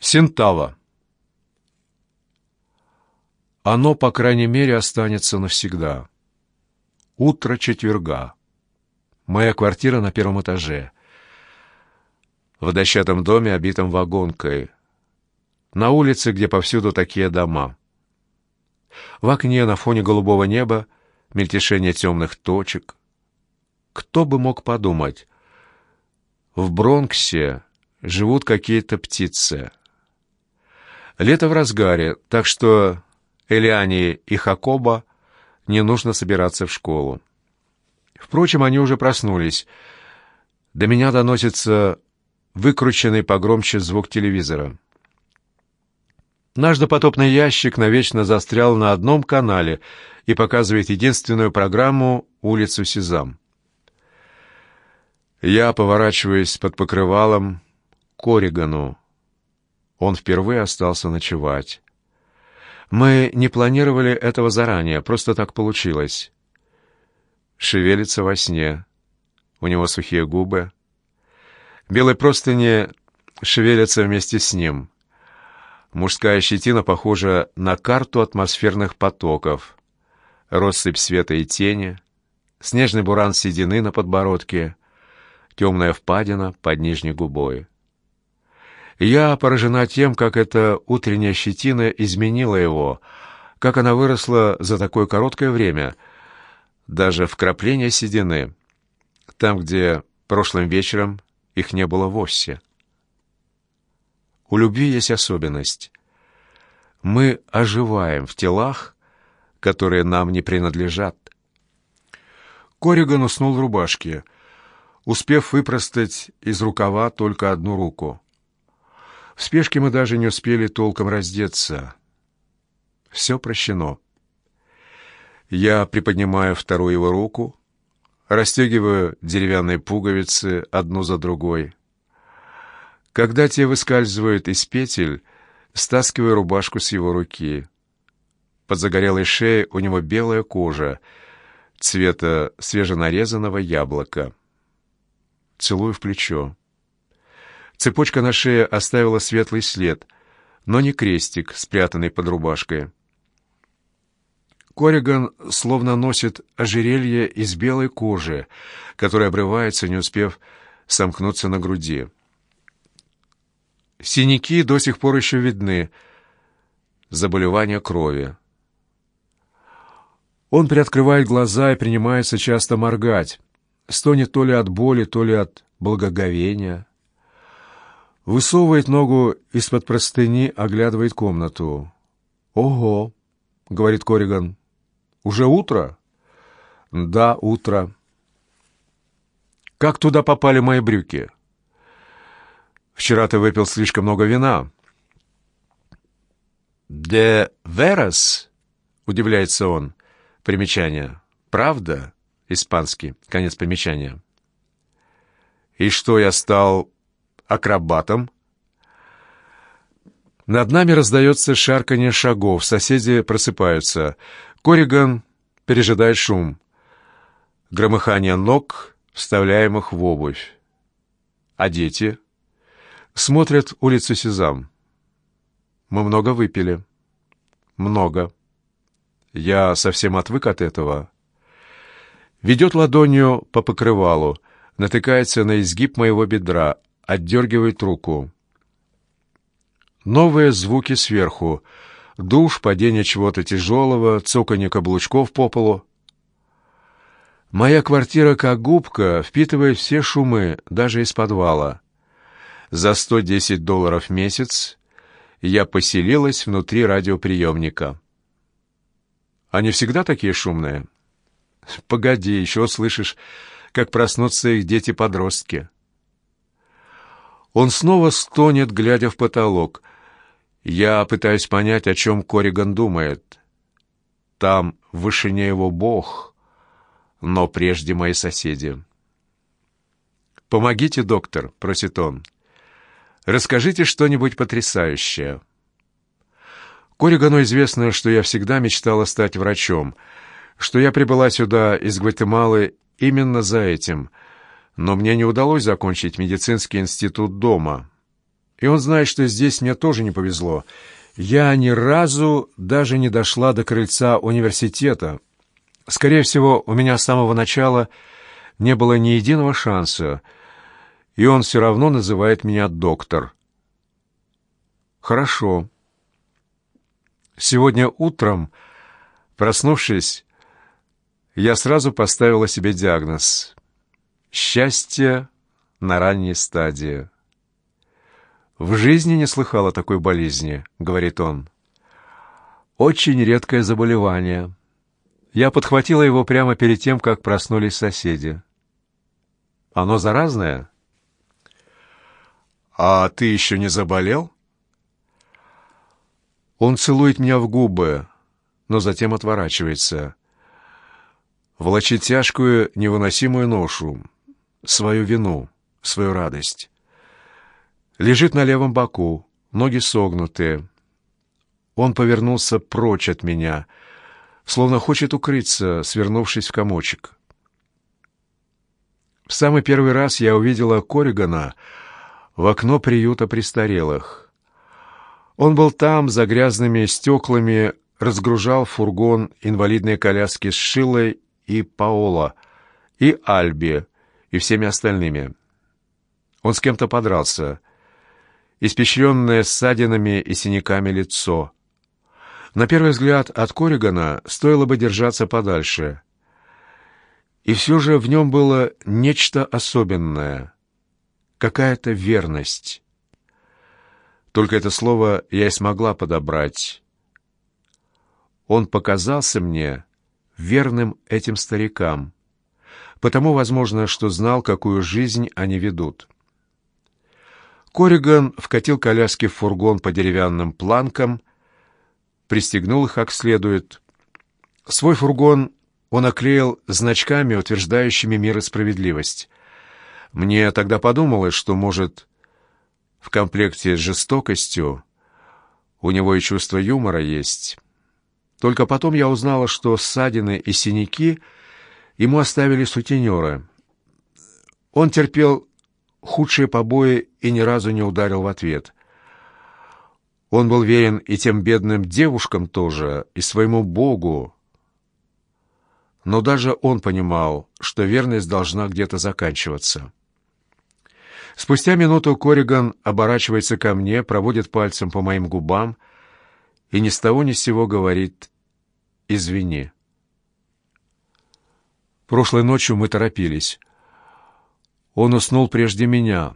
Синтава. Оно, по крайней мере, останется навсегда. Утро четверга. Моя квартира на первом этаже. В дощатом доме, обитом вагонкой. На улице, где повсюду такие дома. В окне на фоне голубого неба мельтешение темных точек. Кто бы мог подумать? В Бронксе живут какие-то птицы. Лето в разгаре, так что Элиане и Хакоба не нужно собираться в школу. Впрочем, они уже проснулись. До меня доносится выкрученный погромче звук телевизора. Наш допотопный ящик навечно застрял на одном канале и показывает единственную программу «Улицу Сезам». Я поворачиваюсь под покрывалом к Оригану. Он впервые остался ночевать. Мы не планировали этого заранее, просто так получилось. Шевелится во сне. У него сухие губы. Белые простыни шевелятся вместе с ним. Мужская щетина похожа на карту атмосферных потоков. Россыпь света и тени, снежный буран седины на подбородке, темная впадина под нижней губой. Я поражена тем, как эта утренняя щетина изменила его, как она выросла за такое короткое время, даже вкрапление седины, там, где прошлым вечером их не было вовсе. У любви есть особенность. Мы оживаем в телах, которые нам не принадлежат. Кориган уснул в рубашке, успев выпростать из рукава только одну руку. В спешке мы даже не успели толком раздеться. Все прощено. Я приподнимаю вторую его руку, расстегиваю деревянные пуговицы одну за другой. Когда те выскальзывают из петель, стаскиваю рубашку с его руки. Под загорелой шеей у него белая кожа, цвета свеженарезанного яблока. Целую в плечо. Цепочка на шее оставила светлый след, но не крестик, спрятанный под рубашкой. Кориган словно носит ожерелье из белой кожи, которое обрывается, не успев сомкнуться на груди. Синяки до сих пор еще видны, заболевания крови. Он приоткрывает глаза и принимается часто моргать, стонет то ли от боли, то ли от благоговения. Высовывает ногу из-под простыни, оглядывает комнату. «Ого!» — говорит Кориган. «Уже утро?» «Да, утро». «Как туда попали мои брюки?» «Вчера ты выпил слишком много вина». «Де верас?» — удивляется он. Примечание. «Правда?» — испанский. Конец примечания. «И что я стал акробатом. Над нами раздается шарканье шагов, соседи просыпаются. Кориган пережидает шум. Громыхание ног, вставляемых в обувь. А дети? Смотрят улицу Сезам. Мы много выпили. Много. Я совсем отвык от этого. Ведет ладонью по покрывалу, натыкается на изгиб моего бедра, отдергивает руку. Новые звуки сверху. Душ, падение чего-то тяжелого, цоканье каблучков по полу. Моя квартира, как губка, впитывает все шумы, даже из подвала. За 110 долларов в месяц я поселилась внутри радиоприемника. Они всегда такие шумные? Погоди, еще слышишь, как проснутся их дети-подростки. Он снова стонет, глядя в потолок. Я пытаюсь понять, о чем Кориган думает. Там в вышине его бог, но прежде мои соседи. «Помогите, доктор», — просит он. «Расскажите что-нибудь потрясающее». Коригану известно, что я всегда мечтала стать врачом, что я прибыла сюда из Гватемалы именно за этим — но мне не удалось закончить медицинский институт дома. И он знает, что здесь мне тоже не повезло. Я ни разу даже не дошла до крыльца университета. Скорее всего, у меня с самого начала не было ни единого шанса, и он все равно называет меня доктор. Хорошо. Сегодня утром, проснувшись, я сразу поставила себе диагноз. Счастье на ранней стадии. «В жизни не слыхала такой болезни», — говорит он. «Очень редкое заболевание. Я подхватила его прямо перед тем, как проснулись соседи. Оно заразное?» «А ты еще не заболел?» Он целует меня в губы, но затем отворачивается. Влачит тяжкую, невыносимую ношу, свою вину, свою радость. Лежит на левом боку, ноги согнутые. Он повернулся прочь от меня, словно хочет укрыться, свернувшись в комочек. В самый первый раз я увидела Коригана в окно приюта престарелых. Он был там, за грязными стеклами, разгружал фургон инвалидные коляски с Шилой и Паоло, и Альби, и всеми остальными. Он с кем-то подрался — испещренное ссадинами и синяками лицо. На первый взгляд от Коригана стоило бы держаться подальше. И все же в нем было нечто особенное, какая-то верность. Только это слово я и смогла подобрать. Он показался мне верным этим старикам, потому, возможно, что знал, какую жизнь они ведут. Кориган вкатил коляски в фургон по деревянным планкам, пристегнул их как следует. Свой фургон он оклеил значками, утверждающими мир и справедливость. Мне тогда подумалось, что, может, в комплекте с жестокостью у него и чувство юмора есть. Только потом я узнала, что ссадины и синяки ему оставили сутенеры. Он терпел худшие побои и ни разу не ударил в ответ. Он был верен и тем бедным девушкам тоже, и своему Богу. Но даже он понимал, что верность должна где-то заканчиваться. Спустя минуту Кориган оборачивается ко мне, проводит пальцем по моим губам и ни с того ни с сего говорит «Извини». Прошлой ночью мы торопились. Он уснул прежде меня.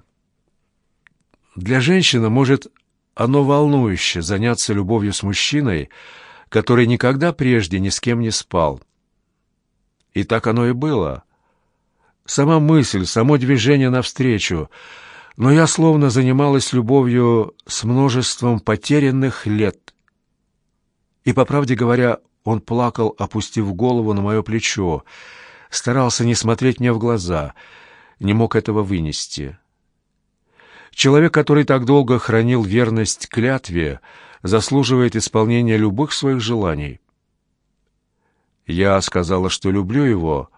Для женщины, может, оно волнующе заняться любовью с мужчиной, который никогда прежде ни с кем не спал. И так оно и было. Сама мысль, само движение навстречу, но я словно занималась любовью с множеством потерянных лет. И, по правде говоря, он плакал, опустив голову на мое плечо, старался не смотреть мне в глаза — не мог этого вынести. Человек, который так долго хранил верность клятве, заслуживает исполнения любых своих желаний. Я сказала, что люблю его,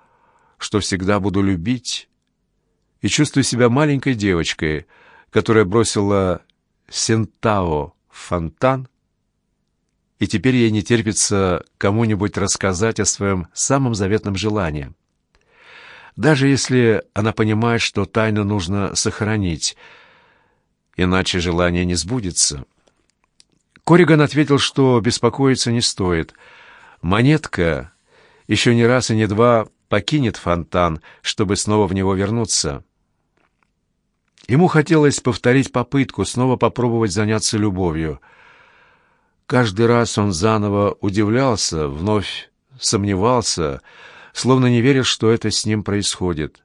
что всегда буду любить, и чувствую себя маленькой девочкой, которая бросила сентао в фонтан, и теперь ей не терпится кому-нибудь рассказать о своем самом заветном желании даже если она понимает, что тайну нужно сохранить, иначе желание не сбудется. Кориган ответил, что беспокоиться не стоит. Монетка еще не раз и не два покинет фонтан, чтобы снова в него вернуться. Ему хотелось повторить попытку, снова попробовать заняться любовью. Каждый раз он заново удивлялся, вновь сомневался, словно не веря, что это с ним происходит.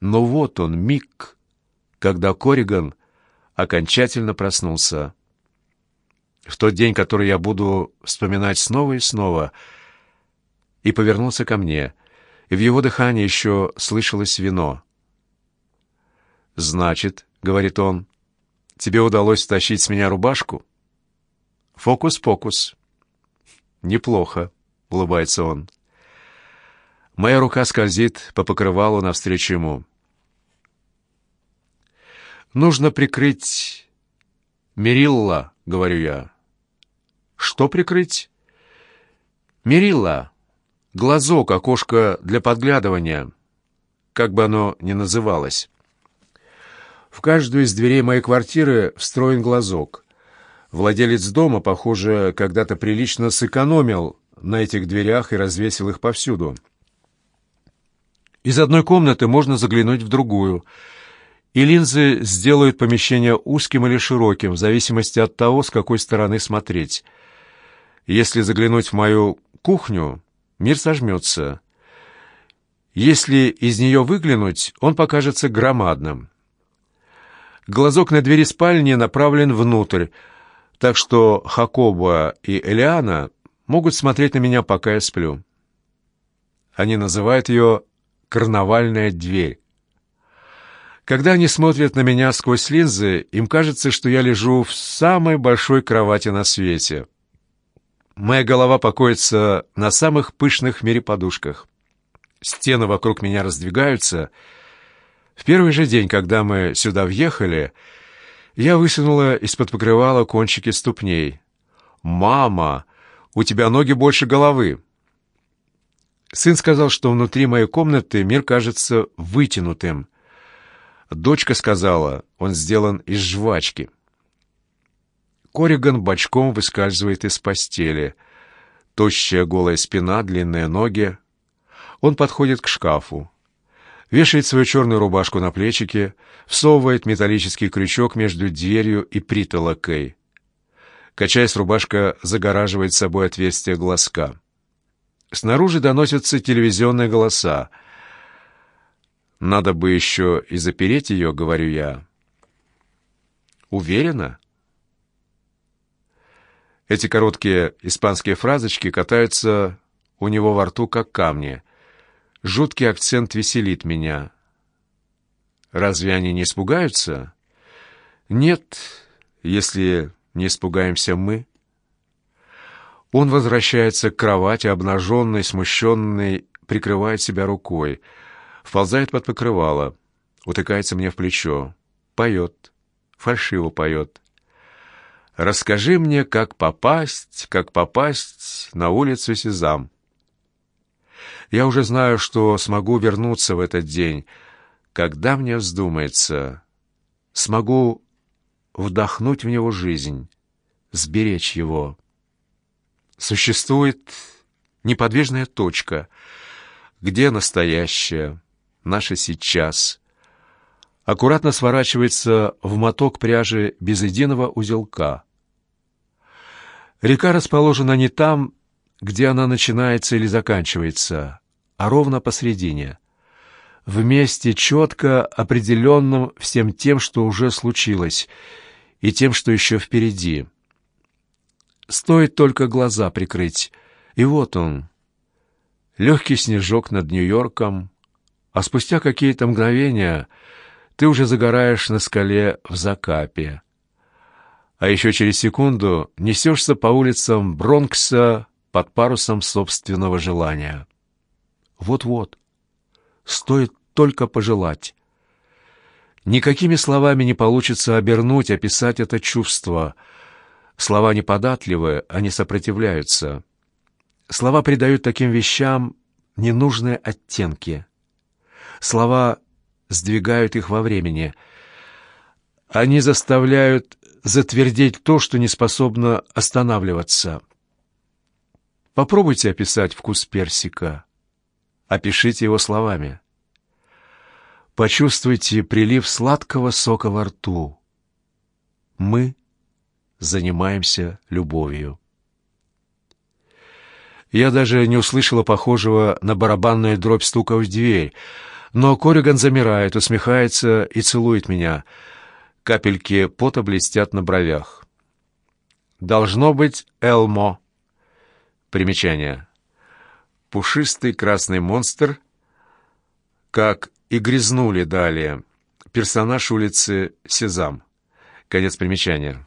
Но вот он, миг, когда Кориган окончательно проснулся. В тот день, который я буду вспоминать снова и снова, и повернулся ко мне, и в его дыхании еще слышалось вино. «Значит, — говорит он, — тебе удалось стащить с меня рубашку?» «Фокус-покус». «Неплохо», — улыбается он. Моя рука скользит по покрывалу навстречу ему. Нужно прикрыть... Мерилла, говорю я. Что прикрыть? Мерилла. Глазок, окошко для подглядывания. Как бы оно ни называлось. В каждую из дверей моей квартиры встроен глазок. Владелец дома, похоже, когда-то прилично сэкономил на этих дверях и развесил их повсюду. Из одной комнаты можно заглянуть в другую, и линзы сделают помещение узким или широким, в зависимости от того, с какой стороны смотреть. Если заглянуть в мою кухню, мир сожмется. Если из нее выглянуть, он покажется громадным. Глазок на двери спальни направлен внутрь, так что Хакоба и Элиана могут смотреть на меня, пока я сплю. Они называют ее «карнавальная дверь». Когда они смотрят на меня сквозь линзы, им кажется, что я лежу в самой большой кровати на свете. Моя голова покоится на самых пышных в мире подушках. Стены вокруг меня раздвигаются. В первый же день, когда мы сюда въехали, я высунула из-под покрывала кончики ступней. «Мама, у тебя ноги больше головы!» Сын сказал, что внутри моей комнаты мир кажется вытянутым. Дочка сказала, он сделан из жвачки. Кориган бочком выскальзывает из постели. Тощая голая спина, длинные ноги. Он подходит к шкафу. Вешает свою черную рубашку на плечики, всовывает металлический крючок между дверью и притолокой. Качаясь, рубашка загораживает собой отверстие глазка. Снаружи доносятся телевизионные голоса. «Надо бы еще и запереть ее», — говорю я. «Уверена?» Эти короткие испанские фразочки катаются у него во рту, как камни. Жуткий акцент веселит меня. Разве они не испугаются? Нет, если не испугаемся мы. Он возвращается к кровати, обнаженный, смущенный, прикрывает себя рукой, вползает под покрывало, утыкается мне в плечо, поет, фальшиво поет. Расскажи мне, как попасть, как попасть на улицу Сезам. Я уже знаю, что смогу вернуться в этот день, когда мне вздумается. Смогу вдохнуть в него жизнь, сберечь его. Существует неподвижная точка, где настоящее, наше сейчас, аккуратно сворачивается в моток пряжи без единого узелка. Река расположена не там, где она начинается или заканчивается, а ровно посредине, в месте четко определенном всем тем, что уже случилось, и тем, что еще впереди. Стоит только глаза прикрыть, и вот он, легкий снежок над Нью-Йорком, а спустя какие-то мгновения ты уже загораешь на скале в Закапе а еще через секунду несешься по улицам Бронкса под парусом собственного желания. Вот-вот, стоит только пожелать. Никакими словами не получится обернуть, описать это чувство. Слова неподатливы, они сопротивляются. Слова придают таким вещам ненужные оттенки. Слова сдвигают их во времени. Они заставляют затвердеть то, что не способно останавливаться. Попробуйте описать вкус персика. Опишите его словами. Почувствуйте прилив сладкого сока во рту. Мы занимаемся любовью. Я даже не услышала похожего на барабанную дробь стука в дверь, но Кориган замирает, усмехается и целует меня — Капельки пота блестят на бровях. Должно быть Элмо. Примечание. Пушистый красный монстр, как и грязнули далее. Персонаж улицы Сезам. Конец примечания.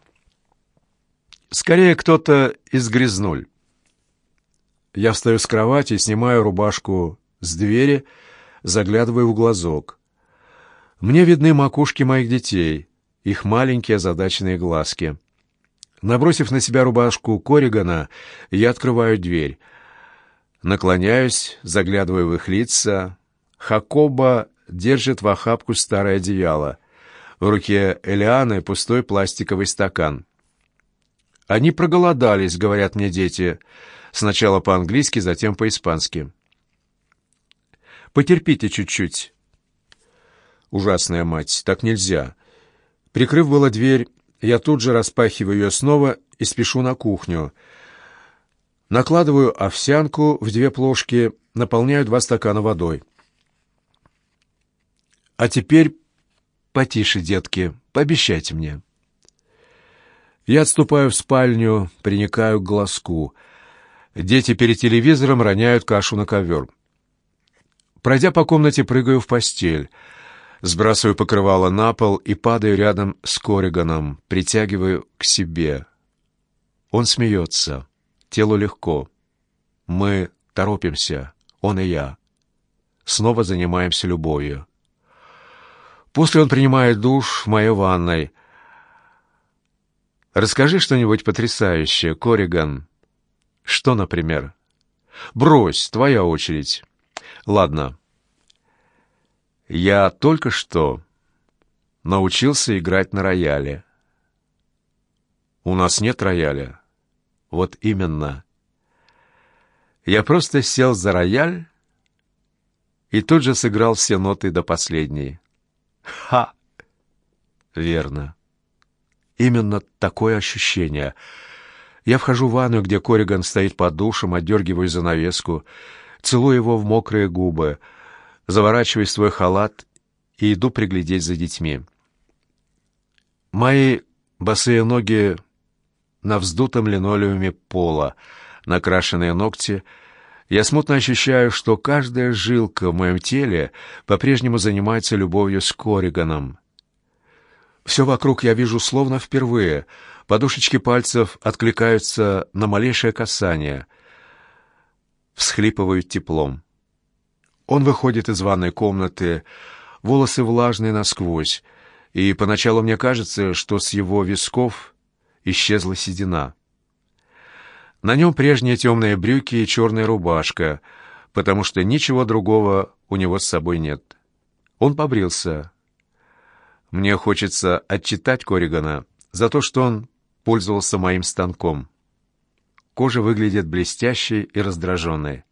Скорее, кто-то из грязнуль. Я встаю с кровати, снимаю рубашку с двери, заглядываю в глазок. Мне видны макушки моих детей — их маленькие озадаченные глазки. Набросив на себя рубашку Коригана, я открываю дверь. Наклоняюсь, заглядываю в их лица. Хакоба держит в охапку старое одеяло. В руке Элианы пустой пластиковый стакан. «Они проголодались», — говорят мне дети. Сначала по-английски, затем по-испански. «Потерпите чуть-чуть». Ужасная мать, так нельзя. Прикрыв была дверь, я тут же распахиваю ее снова и спешу на кухню. Накладываю овсянку в две плошки, наполняю два стакана водой. А теперь потише, детки, пообещайте мне. Я отступаю в спальню, приникаю к глазку. Дети перед телевизором роняют кашу на ковер. Пройдя по комнате, прыгаю в постель. Сбрасываю покрывало на пол и падаю рядом с Кориганом, притягиваю к себе. Он смеется. Телу легко. Мы торопимся, он и я. Снова занимаемся любовью. После он принимает душ в моей ванной — Расскажи что-нибудь потрясающее, Кориган. Что, например? Брось, твоя очередь. Ладно. Я только что научился играть на рояле. У нас нет рояля. Вот именно. Я просто сел за рояль и тут же сыграл все ноты до последней. Ха! Верно. Именно такое ощущение. Я вхожу в ванную, где Кориган стоит под душем, отдергиваю занавеску, целую его в мокрые губы, заворачиваю свой халат и иду приглядеть за детьми. Мои босые ноги на вздутом линолеуме пола, накрашенные ногти. Я смутно ощущаю, что каждая жилка в моем теле по-прежнему занимается любовью с Кориганом. Все вокруг я вижу словно впервые. Подушечки пальцев откликаются на малейшее касание. Всхлипывают теплом. Он выходит из ванной комнаты, волосы влажные насквозь, и поначалу мне кажется, что с его висков исчезла седина. На нем прежние темные брюки и черная рубашка, потому что ничего другого у него с собой нет. Он побрился, мне хочется отчитать Коригана за то, что он пользовался моим станком. Кожа выглядит блестящей и раздраженной.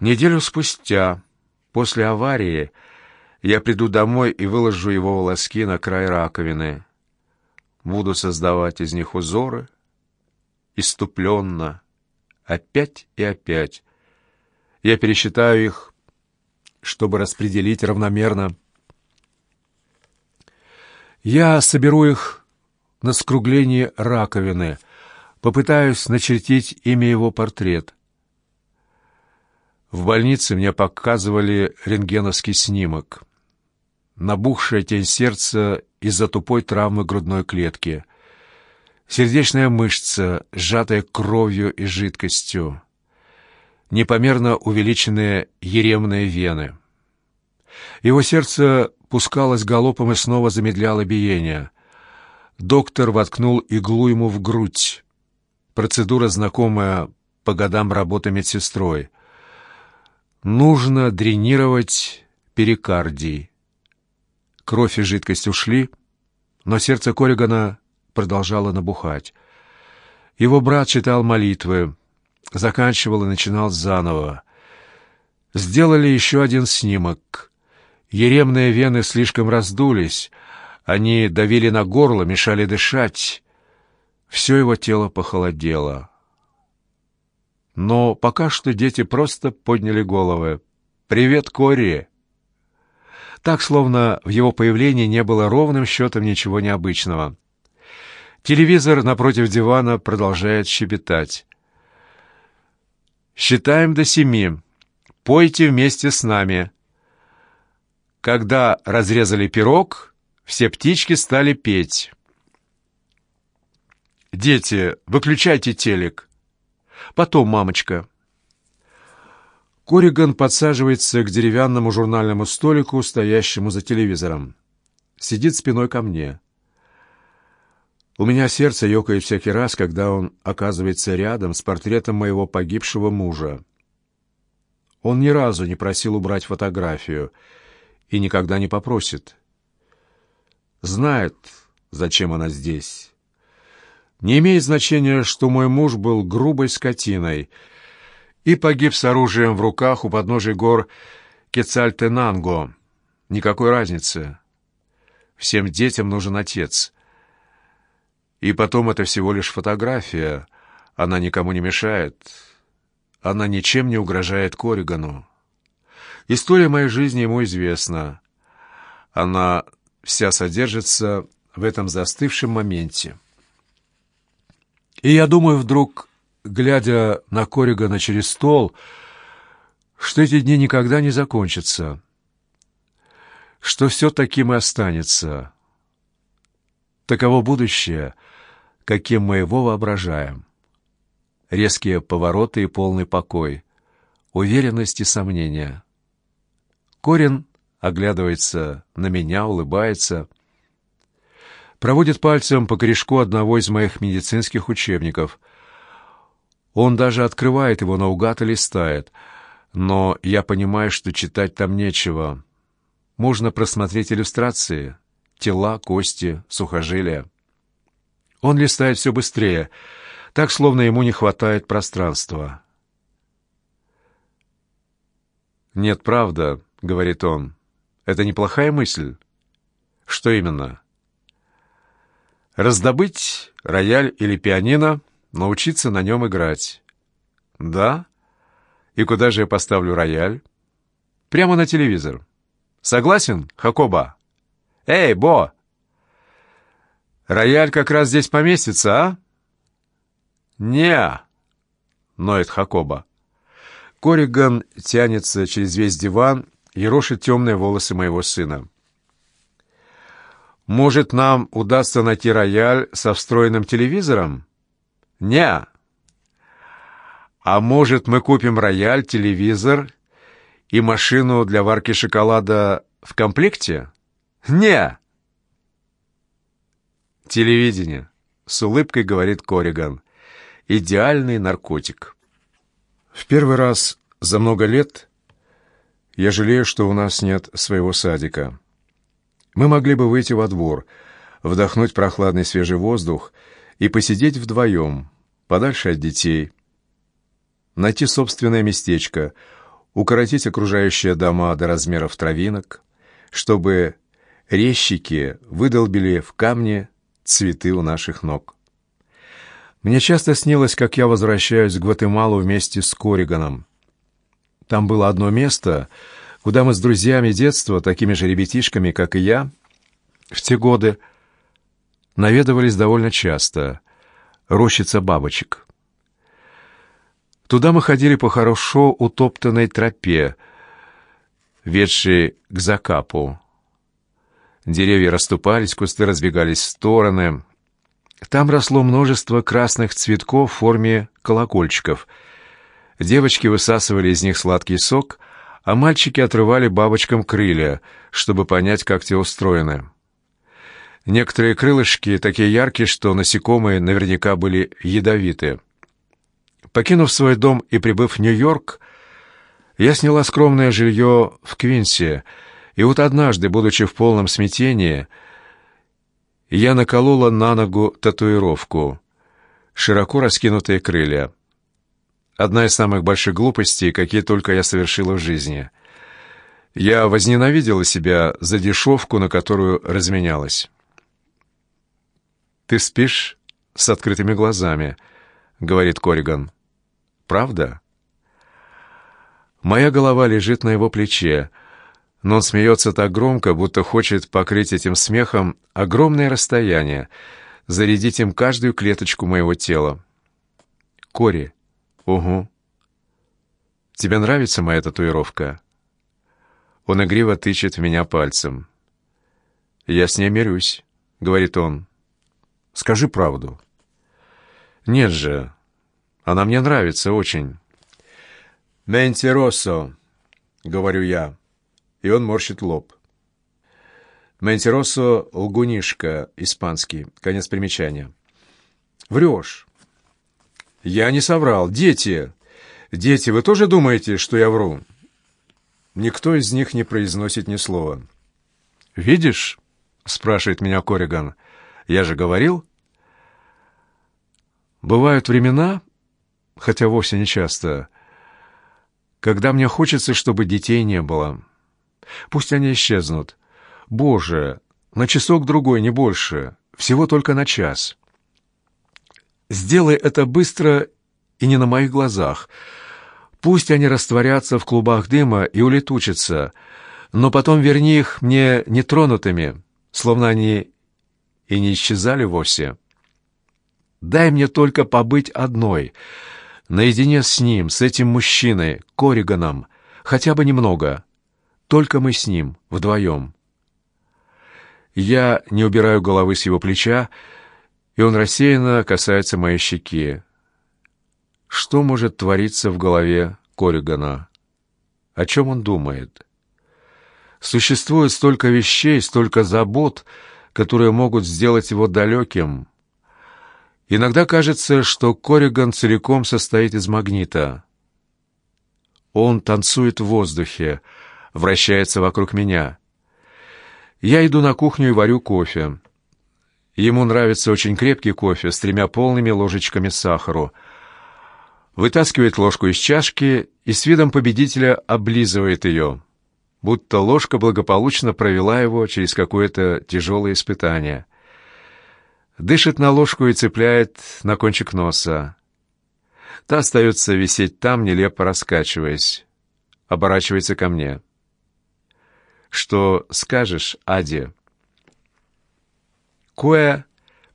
Неделю спустя, после аварии, я приду домой и выложу его волоски на край раковины. Буду создавать из них узоры, иступленно, опять и опять. Я пересчитаю их, чтобы распределить равномерно я соберу их на скруглении раковины, попытаюсь начертить ими его портрет. В больнице мне показывали рентгеновский снимок. Набухшая тень сердца из-за тупой травмы грудной клетки. Сердечная мышца, сжатая кровью и жидкостью. Непомерно увеличенные еремные вены. Его сердце пускалась галопом и снова замедляла биение. Доктор воткнул иглу ему в грудь. Процедура, знакомая по годам работы медсестрой. Нужно дренировать перикардий. Кровь и жидкость ушли, но сердце Коригана продолжало набухать. Его брат читал молитвы, заканчивал и начинал заново. Сделали еще один снимок. Еремные вены слишком раздулись, они давили на горло, мешали дышать. Все его тело похолодело. Но пока что дети просто подняли головы. «Привет, Кори!» Так, словно в его появлении не было ровным счетом ничего необычного. Телевизор напротив дивана продолжает щебетать. «Считаем до семи. Пойте вместе с нами», когда разрезали пирог, все птички стали петь. «Дети, выключайте телек. Потом, мамочка». Кориган подсаживается к деревянному журнальному столику, стоящему за телевизором. сидит спиной ко мне. У меня сердце ёкает всякий раз, когда он оказывается рядом с портретом моего погибшего мужа. Он ни разу не просил убрать фотографию и никогда не попросит. Знает, зачем она здесь. Не имеет значения, что мой муж был грубой скотиной и погиб с оружием в руках у подножия гор Кецальтенанго. Никакой разницы. Всем детям нужен отец. И потом это всего лишь фотография. Она никому не мешает. Она ничем не угрожает Коригану. История моей жизни ему известна. Она вся содержится в этом застывшем моменте. И я думаю вдруг, глядя на Коригана через стол, что эти дни никогда не закончатся, что все таким и останется. Таково будущее, каким мы его воображаем. Резкие повороты и полный покой, уверенность и сомнения. Корин оглядывается на меня, улыбается, проводит пальцем по корешку одного из моих медицинских учебников. Он даже открывает его наугад и листает, но я понимаю, что читать там нечего. Можно просмотреть иллюстрации, тела, кости, сухожилия. Он листает все быстрее, так, словно ему не хватает пространства. «Нет, правда», — говорит он, — «это неплохая мысль». «Что именно?» Раздобыть рояль или пианино, научиться на нем играть. Да? И куда же я поставлю рояль? Прямо на телевизор. Согласен, Хакоба? Эй, Бо! Рояль как раз здесь поместится, а? Не, ноет Хакоба. Кориган тянется через весь диван и рошит темные волосы моего сына. Может, нам удастся найти рояль со встроенным телевизором? Не. А может, мы купим рояль, телевизор и машину для варки шоколада в комплекте? Не. Телевидение, с улыбкой говорит Кориган. Идеальный наркотик. В первый раз за много лет я жалею, что у нас нет своего садика. Мы могли бы выйти во двор, вдохнуть прохладный свежий воздух и посидеть вдвоем, подальше от детей. Найти собственное местечко, укоротить окружающие дома до размеров травинок, чтобы резчики выдолбили в камне цветы у наших ног. Мне часто снилось, как я возвращаюсь в Гватемалу вместе с Кориганом. Там было одно место, куда мы с друзьями детства, такими же ребятишками, как и я, в те годы наведывались довольно часто. Рощица бабочек. Туда мы ходили по хорошо утоптанной тропе, ведшей к закапу. Деревья расступались, кусты разбегались в стороны. Там росло множество красных цветков в форме колокольчиков. Девочки высасывали из них сладкий сок — а мальчики отрывали бабочкам крылья, чтобы понять, как те устроены. Некоторые крылышки такие яркие, что насекомые наверняка были ядовиты. Покинув свой дом и прибыв в Нью-Йорк, я сняла скромное жилье в Квинсе, и вот однажды, будучи в полном смятении, я наколола на ногу татуировку «Широко раскинутые крылья». Одна из самых больших глупостей, какие только я совершила в жизни. Я возненавидела себя за дешевку, на которую разменялась. «Ты спишь с открытыми глазами», — говорит Кориган. «Правда?» Моя голова лежит на его плече, но он смеется так громко, будто хочет покрыть этим смехом огромное расстояние, зарядить им каждую клеточку моего тела. «Кори, «Угу. Тебе нравится моя татуировка?» Он игриво тычет в меня пальцем. «Я с ней мирюсь», — говорит он. «Скажи правду». «Нет же, она мне нравится очень». «Ментеросо», — говорю я, и он морщит лоб. Ментеросо лгунишка, испанский. Конец примечания. Врешь. Я не соврал. Дети. Дети, вы тоже думаете, что я вру? Никто из них не произносит ни слова. «Видишь?» — спрашивает меня Кориган. «Я же говорил?» Бывают времена, хотя вовсе не часто, когда мне хочется, чтобы детей не было. Пусть они исчезнут. Боже, на часок-другой, не больше. Всего только на час. Сделай это быстро и не на моих глазах. Пусть они растворятся в клубах дыма и улетучатся, но потом верни их мне нетронутыми, словно они и не исчезали вовсе. Дай мне только побыть одной, наедине с ним, с этим мужчиной, Кориганом, хотя бы немного. Только мы с ним, вдвоем. Я не убираю головы с его плеча, и он рассеянно касается моей щеки. Что может твориться в голове Коригана? О чем он думает? Существует столько вещей, столько забот, которые могут сделать его далеким. Иногда кажется, что Кориган целиком состоит из магнита. Он танцует в воздухе, вращается вокруг меня. Я иду на кухню и варю кофе. Ему нравится очень крепкий кофе с тремя полными ложечками сахару. Вытаскивает ложку из чашки и с видом победителя облизывает ее, будто ложка благополучно провела его через какое-то тяжелое испытание. Дышит на ложку и цепляет на кончик носа. Та остается висеть там, нелепо раскачиваясь. Оборачивается ко мне. «Что скажешь, Ади?» Куэ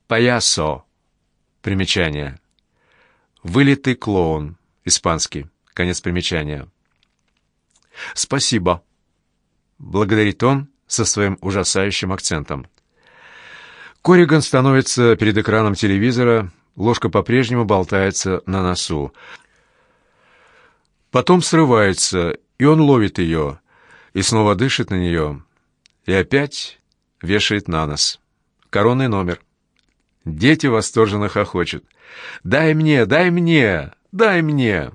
паясо. Примечание. Вылитый клоун. Испанский. Конец примечания. Спасибо. Благодарит он со своим ужасающим акцентом. Кориган становится перед экраном телевизора, ложка по-прежнему болтается на носу. Потом срывается, и он ловит ее, и снова дышит на нее, и опять вешает на нос. Коронный номер. Дети восторженно хохочут. «Дай мне, дай мне, дай мне!»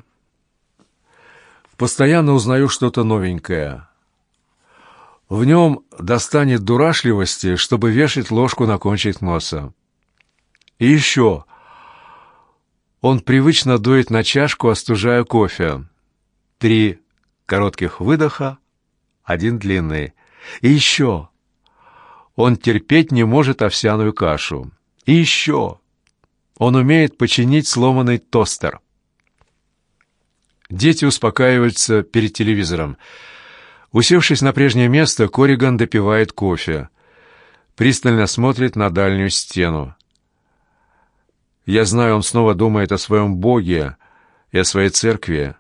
Постоянно узнаю что-то новенькое. В нем достанет дурашливости, чтобы вешать ложку на кончик носа. И еще. Он привычно дует на чашку, остужая кофе. Три коротких выдоха, один длинный. И еще. Он терпеть не может овсяную кашу. И еще. Он умеет починить сломанный тостер. Дети успокаиваются перед телевизором. Усевшись на прежнее место, Кориган допивает кофе. Пристально смотрит на дальнюю стену. Я знаю, он снова думает о своем Боге и о своей церкви,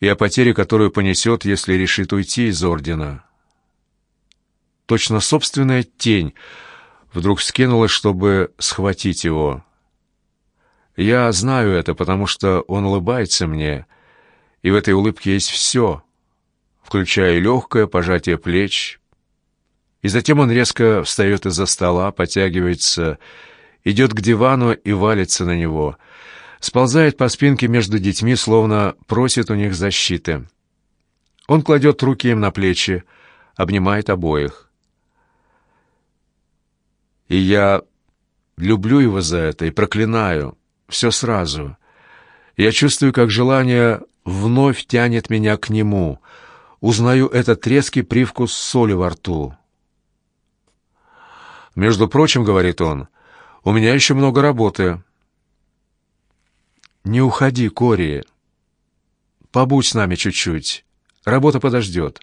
и о потере, которую понесет, если решит уйти из Ордена. Точно собственная тень вдруг скинулась, чтобы схватить его. Я знаю это, потому что он улыбается мне, и в этой улыбке есть все, включая легкое пожатие плеч. И затем он резко встает из-за стола, потягивается, идет к дивану и валится на него, сползает по спинке между детьми, словно просит у них защиты. Он кладет руки им на плечи, обнимает обоих. И я люблю его за это и проклинаю. Все сразу. Я чувствую, как желание вновь тянет меня к нему. Узнаю этот резкий привкус соли во рту. «Между прочим, — говорит он, — у меня еще много работы». «Не уходи, Кори. Побудь с нами чуть-чуть. Работа подождет».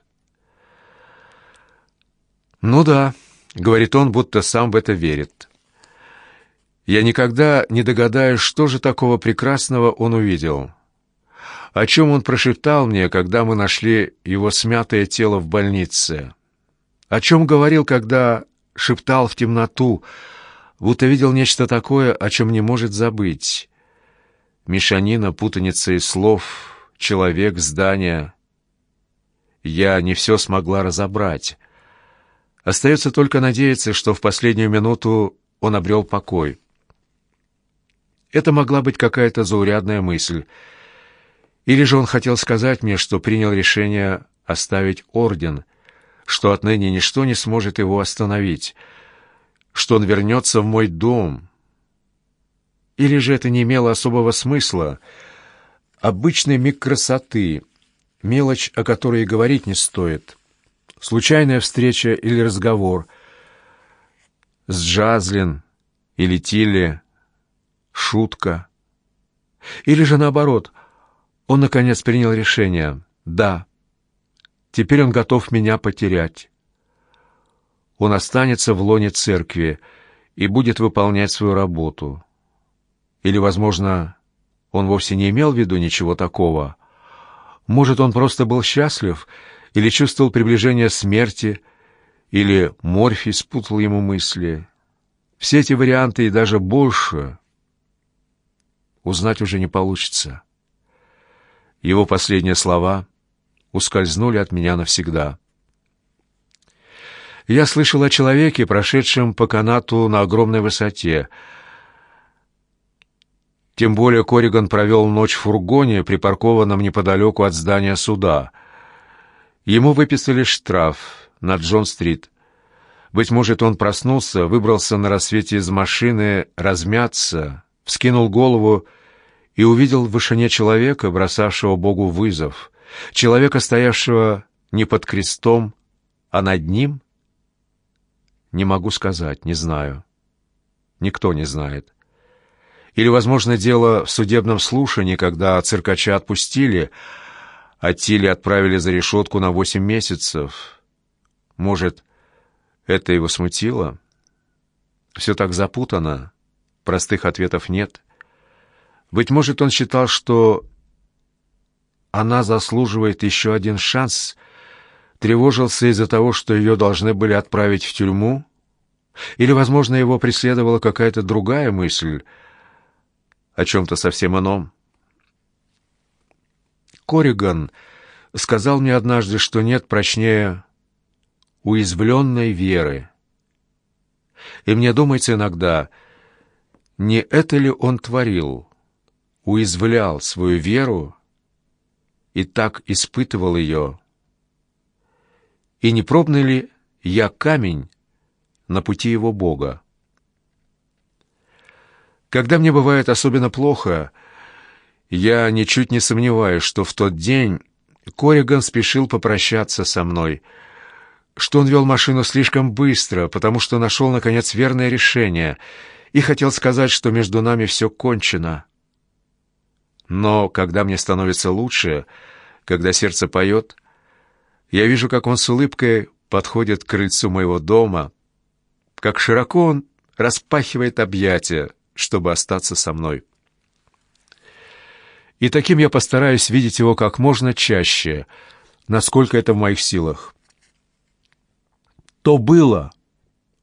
«Ну да», — говорит он, будто сам в это верит. Я никогда не догадаюсь, что же такого прекрасного он увидел. О чем он прошептал мне, когда мы нашли его смятое тело в больнице. О чем говорил, когда шептал в темноту, будто видел нечто такое, о чем не может забыть. Мешанина, путаница из слов, человек, здание. Я не все смогла разобрать. Остается только надеяться, что в последнюю минуту он обрел покой. Это могла быть какая-то заурядная мысль. Или же он хотел сказать мне, что принял решение оставить орден, что отныне ничто не сможет его остановить, что он вернется в мой дом. Или же это не имело особого смысла, обычный миг красоты, мелочь, о которой и говорить не стоит, случайная встреча или разговор с Джазлин или Тилли, шутка. Или же наоборот, он, наконец, принял решение. Да, теперь он готов меня потерять. Он останется в лоне церкви и будет выполнять свою работу. Или, возможно, он вовсе не имел в виду ничего такого. Может, он просто был счастлив или чувствовал приближение смерти, или Морфий спутал ему мысли. Все эти варианты и даже больше узнать уже не получится. Его последние слова ускользнули от меня навсегда. Я слышал о человеке, прошедшем по канату на огромной высоте. Тем более Кориган провел ночь в фургоне, припаркованном неподалеку от здания суда. Ему выписали штраф на Джон-стрит. Быть может, он проснулся, выбрался на рассвете из машины размяться, вскинул голову и увидел в вышине человека, бросавшего Богу вызов, человека, стоявшего не под крестом, а над ним? Не могу сказать, не знаю. Никто не знает. Или, возможно, дело в судебном слушании, когда циркача отпустили, а Тилли отправили за решетку на восемь месяцев. Может, это его смутило? Все так запутано, простых ответов нет. Быть может, он считал, что она заслуживает еще один шанс, тревожился из-за того, что ее должны были отправить в тюрьму, или, возможно, его преследовала какая-то другая мысль о чем-то совсем ином. Кориган сказал мне однажды, что нет прочнее уязвленной веры. И мне думается иногда, не это ли он творил — уязвлял свою веру и так испытывал ее. И не пробный ли я камень на пути его Бога? Когда мне бывает особенно плохо, я ничуть не сомневаюсь, что в тот день Кориган спешил попрощаться со мной, что он вел машину слишком быстро, потому что нашел, наконец, верное решение и хотел сказать, что между нами все кончено. Но когда мне становится лучше, когда сердце поет, я вижу, как он с улыбкой подходит к крыльцу моего дома, как широко он распахивает объятия, чтобы остаться со мной. И таким я постараюсь видеть его как можно чаще, насколько это в моих силах. То было,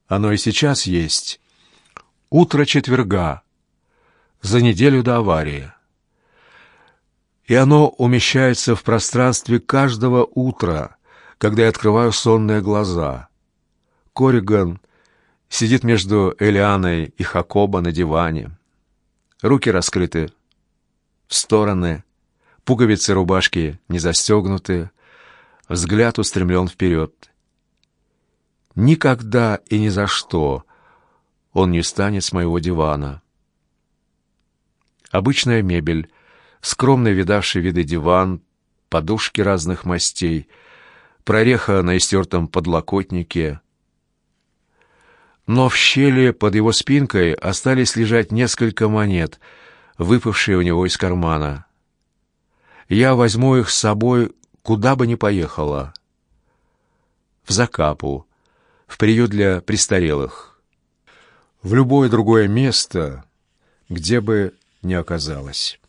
оно и сейчас есть. Утро четверга, за неделю до аварии и оно умещается в пространстве каждого утра, когда я открываю сонные глаза. Кориган сидит между Элианой и Хакоба на диване. Руки раскрыты в стороны, пуговицы рубашки не застегнуты, взгляд устремлен вперед. Никогда и ни за что он не станет с моего дивана. Обычная мебель — скромный видавший виды диван, подушки разных мастей, прореха на истертом подлокотнике. Но в щели под его спинкой остались лежать несколько монет, выпавшие у него из кармана. Я возьму их с собой, куда бы ни поехала. В Закапу, в приют для престарелых, в любое другое место, где бы ни оказалось.